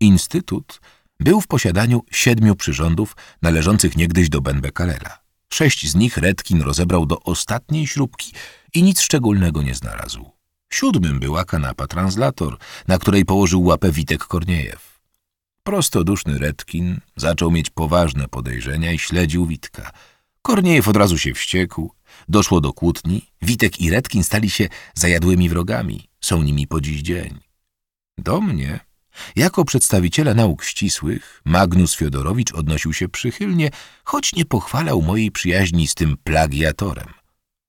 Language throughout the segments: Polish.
Instytut był w posiadaniu siedmiu przyrządów należących niegdyś do Ben Becquerela. Sześć z nich Redkin rozebrał do ostatniej śrubki i nic szczególnego nie znalazł. Siódmym była kanapa translator, na której położył łapę Witek Korniejew. Prostoduszny Redkin zaczął mieć poważne podejrzenia i śledził Witka. Korniejew od razu się wściekł. Doszło do kłótni. Witek i Redkin stali się zajadłymi wrogami. Są nimi po dziś dzień. Do mnie jako przedstawiciela nauk ścisłych Magnus Fiodorowicz odnosił się przychylnie, choć nie pochwalał mojej przyjaźni z tym plagiatorem.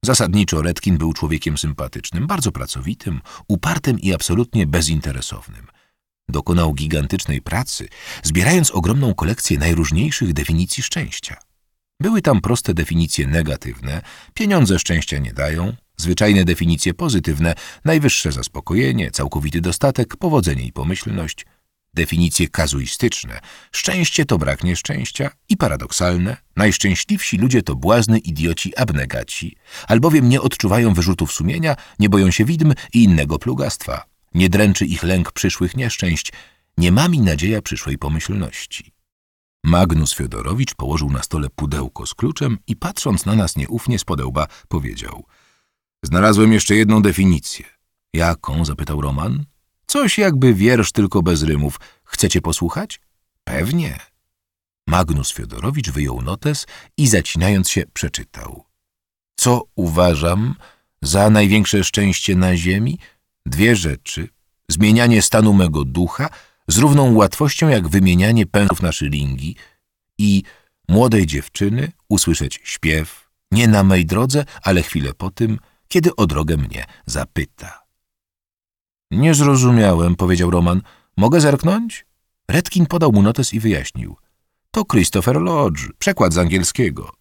Zasadniczo Redkin był człowiekiem sympatycznym, bardzo pracowitym, upartym i absolutnie bezinteresownym. Dokonał gigantycznej pracy, zbierając ogromną kolekcję najróżniejszych definicji szczęścia. Były tam proste definicje negatywne, pieniądze szczęścia nie dają, zwyczajne definicje pozytywne, najwyższe zaspokojenie, całkowity dostatek, powodzenie i pomyślność, definicje kazuistyczne, szczęście to brak nieszczęścia i paradoksalne, najszczęśliwsi ludzie to błazny, idioci, abnegaci, albowiem nie odczuwają wyrzutów sumienia, nie boją się widm i innego plugastwa, nie dręczy ich lęk przyszłych nieszczęść, nie mami nadzieja przyszłej pomyślności. Magnus Fiodorowicz położył na stole pudełko z kluczem i patrząc na nas nieufnie z podełba powiedział – Znalazłem jeszcze jedną definicję. Jaką? zapytał Roman. Coś jakby wiersz tylko bez rymów. Chcecie posłuchać? Pewnie. Magnus Fiodorowicz wyjął notes i zacinając się przeczytał. Co uważam za największe szczęście na ziemi? Dwie rzeczy. Zmienianie stanu mego ducha z równą łatwością jak wymienianie pędów na szylingi i młodej dziewczyny usłyszeć śpiew, nie na mej drodze, ale chwilę po tym – kiedy o drogę mnie zapyta. Nie zrozumiałem, powiedział Roman. Mogę zerknąć? Redkin podał mu notes i wyjaśnił. To Christopher Lodge, przekład z angielskiego.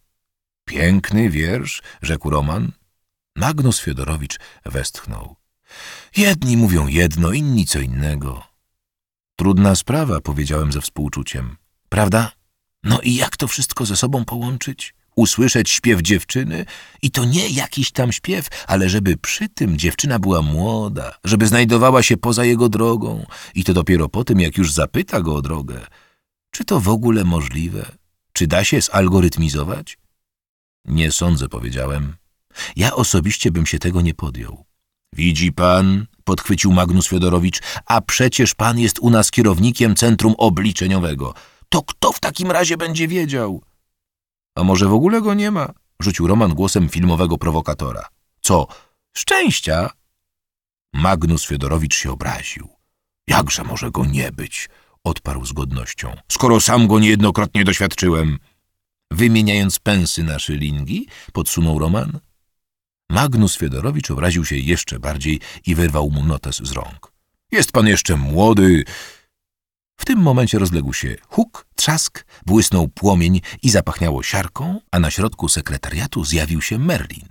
Piękny wiersz, rzekł Roman. Magnus Fiodorowicz westchnął. Jedni mówią jedno, inni co innego. Trudna sprawa, powiedziałem ze współczuciem. Prawda? No i jak to wszystko ze sobą połączyć? Usłyszeć śpiew dziewczyny i to nie jakiś tam śpiew, ale żeby przy tym dziewczyna była młoda, żeby znajdowała się poza jego drogą i to dopiero po tym, jak już zapyta go o drogę. Czy to w ogóle możliwe? Czy da się zalgorytmizować? Nie sądzę, powiedziałem. Ja osobiście bym się tego nie podjął. Widzi pan, podchwycił Magnus Fiodorowicz, a przecież pan jest u nas kierownikiem Centrum Obliczeniowego. To kto w takim razie będzie wiedział? A może w ogóle go nie ma? Rzucił Roman głosem filmowego prowokatora. Co? Szczęścia? Magnus Fiodorowicz się obraził. Jakże może go nie być? Odparł z godnością. Skoro sam go niejednokrotnie doświadczyłem. Wymieniając pensy na szylingi, podsunął Roman. Magnus Fiodorowicz obraził się jeszcze bardziej i wyrwał mu notes z rąk. Jest pan jeszcze młody, w tym momencie rozległ się huk, trzask, błysnął płomień i zapachniało siarką, a na środku sekretariatu zjawił się Merlin.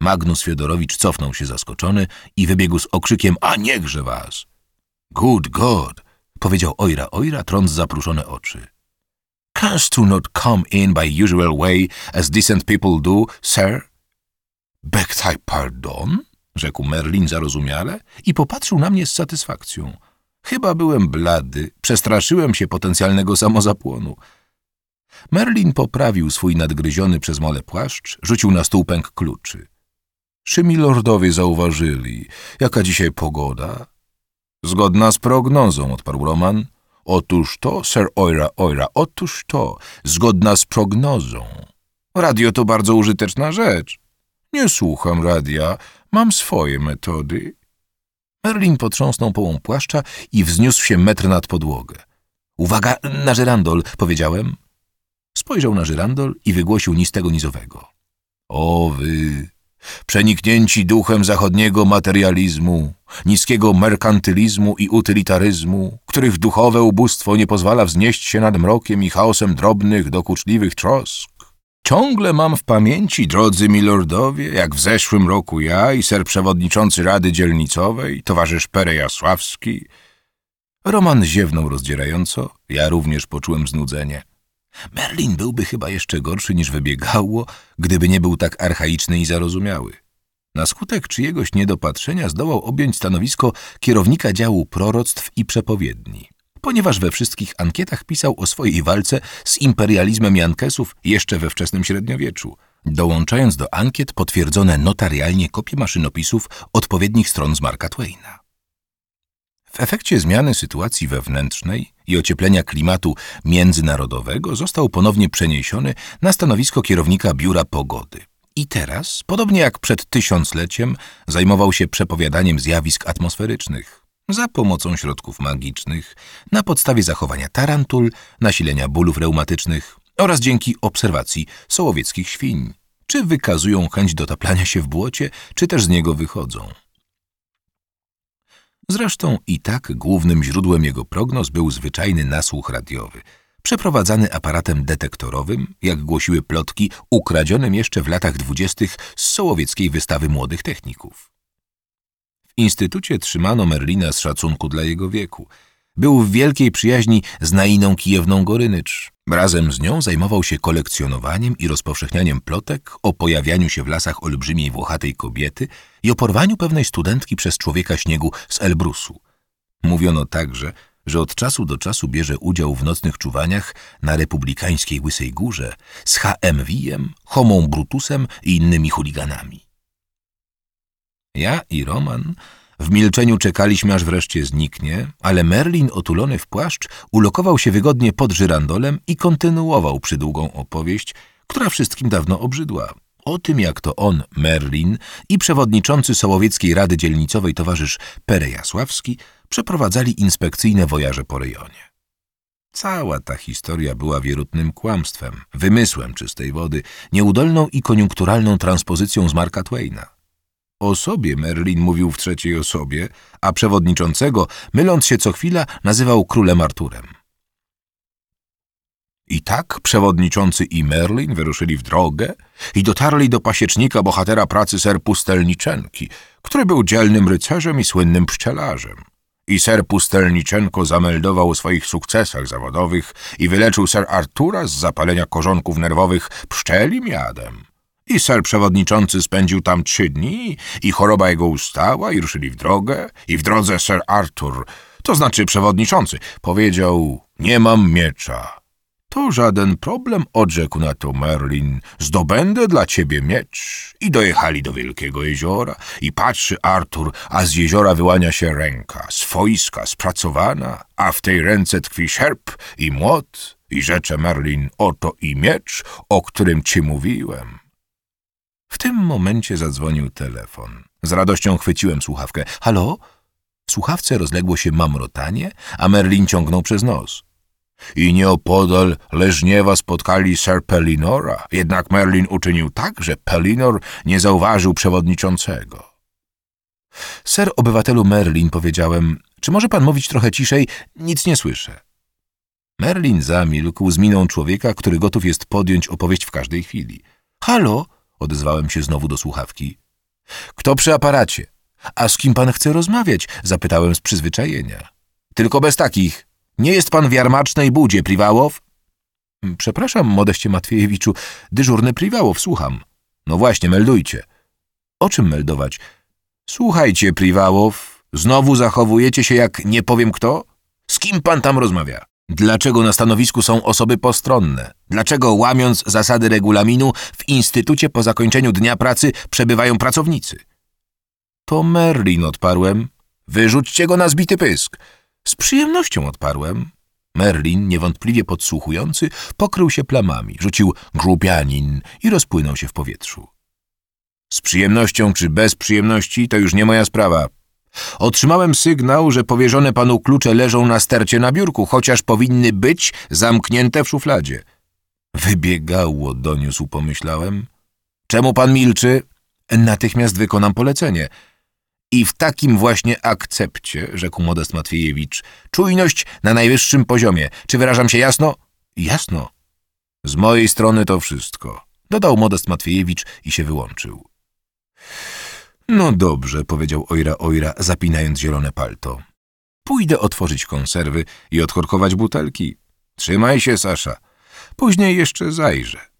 Magnus Fiodorowicz cofnął się zaskoczony i wybiegł z okrzykiem – a niechże was! – Good God! – powiedział Ojra Ojra, trąc zapruszone oczy. – Canst tu not come in by usual way, as decent people do, sir? – Beg thy pardon? – rzekł Merlin zarozumiale i popatrzył na mnie z satysfakcją – Chyba byłem blady, przestraszyłem się potencjalnego samozapłonu. Merlin poprawił swój nadgryziony przez mole płaszcz, rzucił na stół pęk kluczy. Czy milordowie zauważyli, jaka dzisiaj pogoda? Zgodna z prognozą, odparł Roman. Otóż to, Sir Oira Oira, otóż to, zgodna z prognozą. Radio to bardzo użyteczna rzecz. Nie słucham radia, mam swoje metody. Merlin potrząsnął połą płaszcza i wzniósł się metr nad podłogę. Uwaga, na żyrandol, powiedziałem. Spojrzał na żyrandol i wygłosił nistego nizowego. O wy, przeniknięci duchem zachodniego materializmu, niskiego merkantylizmu i utylitaryzmu, których duchowe ubóstwo nie pozwala wznieść się nad mrokiem i chaosem drobnych, dokuczliwych trosk. Ciągle mam w pamięci, drodzy milordowie, jak w zeszłym roku ja i ser przewodniczący Rady Dzielnicowej, towarzysz Perejasławski. Roman ziewnął rozdzierająco, ja również poczułem znudzenie. Merlin byłby chyba jeszcze gorszy niż wybiegało, gdyby nie był tak archaiczny i zarozumiały. Na skutek czyjegoś niedopatrzenia zdołał objąć stanowisko kierownika działu proroctw i przepowiedni. Ponieważ we wszystkich ankietach pisał o swojej walce z imperializmem Jankesów jeszcze we wczesnym średniowieczu, dołączając do ankiet potwierdzone notarialnie kopie maszynopisów odpowiednich stron z Marka Twaina. W efekcie zmiany sytuacji wewnętrznej i ocieplenia klimatu międzynarodowego został ponownie przeniesiony na stanowisko kierownika Biura Pogody. I teraz, podobnie jak przed tysiącleciem, zajmował się przepowiadaniem zjawisk atmosferycznych za pomocą środków magicznych, na podstawie zachowania tarantul, nasilenia bólów reumatycznych oraz dzięki obserwacji sołowieckich świń, czy wykazują chęć dotaplania się w błocie, czy też z niego wychodzą. Zresztą i tak głównym źródłem jego prognoz był zwyczajny nasłuch radiowy, przeprowadzany aparatem detektorowym, jak głosiły plotki, ukradzionym jeszcze w latach dwudziestych z sołowieckiej wystawy młodych techników. Instytucie trzymano Merlina z szacunku dla jego wieku. Był w wielkiej przyjaźni z Nainą Kijewną Gorynycz. Razem z nią zajmował się kolekcjonowaniem i rozpowszechnianiem plotek o pojawianiu się w lasach olbrzymiej włochatej kobiety i o porwaniu pewnej studentki przez człowieka śniegu z Elbrusu. Mówiono także, że od czasu do czasu bierze udział w nocnych czuwaniach na republikańskiej Łysej Górze z HMV-em, Homą Brutusem i innymi chuliganami. Ja i Roman w milczeniu czekaliśmy, aż wreszcie zniknie, ale Merlin, otulony w płaszcz, ulokował się wygodnie pod żyrandolem i kontynuował przydługą opowieść, która wszystkim dawno obrzydła. O tym, jak to on, Merlin, i przewodniczący Sołowieckiej Rady Dzielnicowej towarzysz Perejasławski przeprowadzali inspekcyjne wojaże po rejonie. Cała ta historia była wierutnym kłamstwem, wymysłem czystej wody, nieudolną i koniunkturalną transpozycją z Marka Twaina. O sobie Merlin mówił w trzeciej osobie, a przewodniczącego, myląc się co chwila, nazywał królem Arturem. I tak przewodniczący i Merlin wyruszyli w drogę i dotarli do pasiecznika bohatera pracy ser Pustelniczenki, który był dzielnym rycerzem i słynnym pszczelarzem. I ser Pustelniczenko zameldował o swoich sukcesach zawodowych i wyleczył ser Artura z zapalenia korzonków nerwowych pszczelim jadem. I ser przewodniczący spędził tam trzy dni i choroba jego ustała i ruszyli w drogę i w drodze ser Artur, to znaczy przewodniczący, powiedział nie mam miecza. To żaden problem, odrzekł na to Merlin. Zdobędę dla ciebie miecz. I dojechali do wielkiego jeziora i patrzy Artur, a z jeziora wyłania się ręka, swojska, spracowana, a w tej ręce tkwi szerp i młot. I rzecze Merlin, oto i miecz, o którym ci mówiłem. W tym momencie zadzwonił telefon. Z radością chwyciłem słuchawkę. Halo? W słuchawce rozległo się mamrotanie, a Merlin ciągnął przez nos. I nieopodal Leżniewa spotkali Sir Pelinora, jednak Merlin uczynił tak, że Pelinor nie zauważył przewodniczącego. Ser obywatelu Merlin, powiedziałem, czy może pan mówić trochę ciszej? Nic nie słyszę. Merlin zamilkł z miną człowieka, który gotów jest podjąć opowieść w każdej chwili. Halo? Odezwałem się znowu do słuchawki. Kto przy aparacie? A z kim pan chce rozmawiać? Zapytałem z przyzwyczajenia. Tylko bez takich. Nie jest pan w jarmacznej budzie, Priwałow? Przepraszam, modeście Matwiejewiczu, dyżurny Priwałow, słucham. No właśnie, meldujcie. O czym meldować? Słuchajcie, Priwałow, znowu zachowujecie się jak nie powiem kto? Z kim pan tam rozmawia? Dlaczego na stanowisku są osoby postronne? Dlaczego łamiąc zasady regulaminu w instytucie po zakończeniu dnia pracy przebywają pracownicy? To Merlin odparłem. Wyrzućcie go na zbity pysk. Z przyjemnością odparłem. Merlin, niewątpliwie podsłuchujący, pokrył się plamami, rzucił grubianin i rozpłynął się w powietrzu. Z przyjemnością czy bez przyjemności to już nie moja sprawa. Otrzymałem sygnał, że powierzone panu klucze leżą na stercie na biurku, chociaż powinny być zamknięte w szufladzie. Wybiegało, doniósł, pomyślałem. Czemu pan milczy? Natychmiast wykonam polecenie. I w takim właśnie akcepcie, rzekł Modest Matwiejewicz, czujność na najwyższym poziomie. Czy wyrażam się jasno? Jasno. Z mojej strony to wszystko. Dodał Modest Matwiejewicz i się wyłączył. No dobrze, powiedział Ojra Ojra, zapinając zielone palto. Pójdę otworzyć konserwy i odkorkować butelki. Trzymaj się, Sasza. Później jeszcze zajrzę.